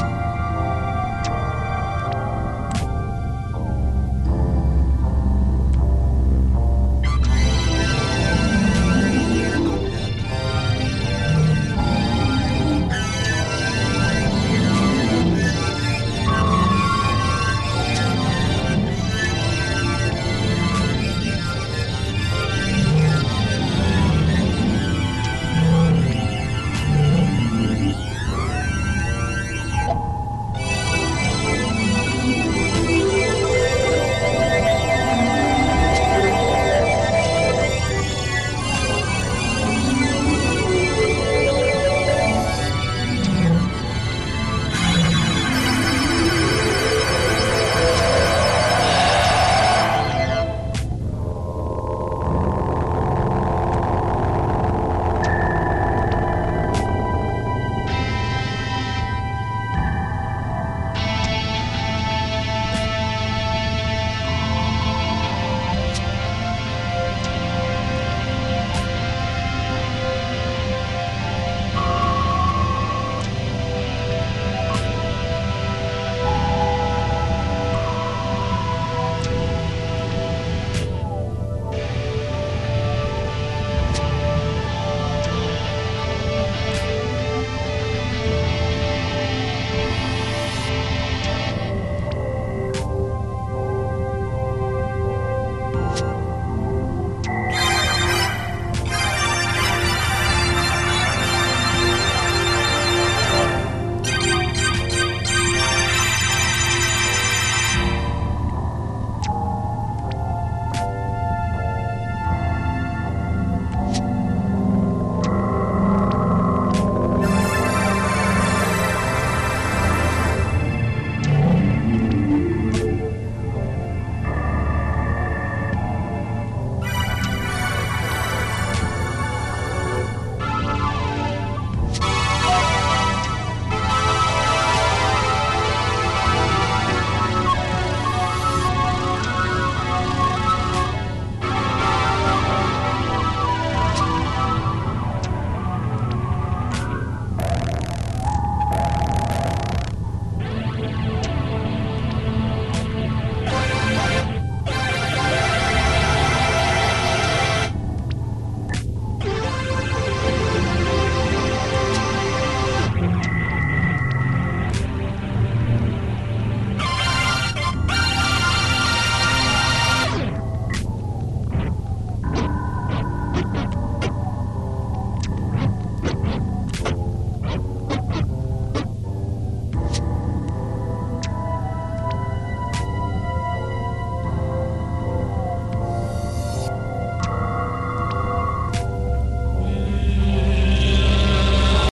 you